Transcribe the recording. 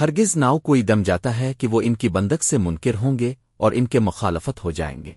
ہرگز ناؤ کوئی دم جاتا ہے کہ وہ ان کی بندک سے منکر ہوں گے اور ان کے مخالفت ہو جائیں گے۔